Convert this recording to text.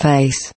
face.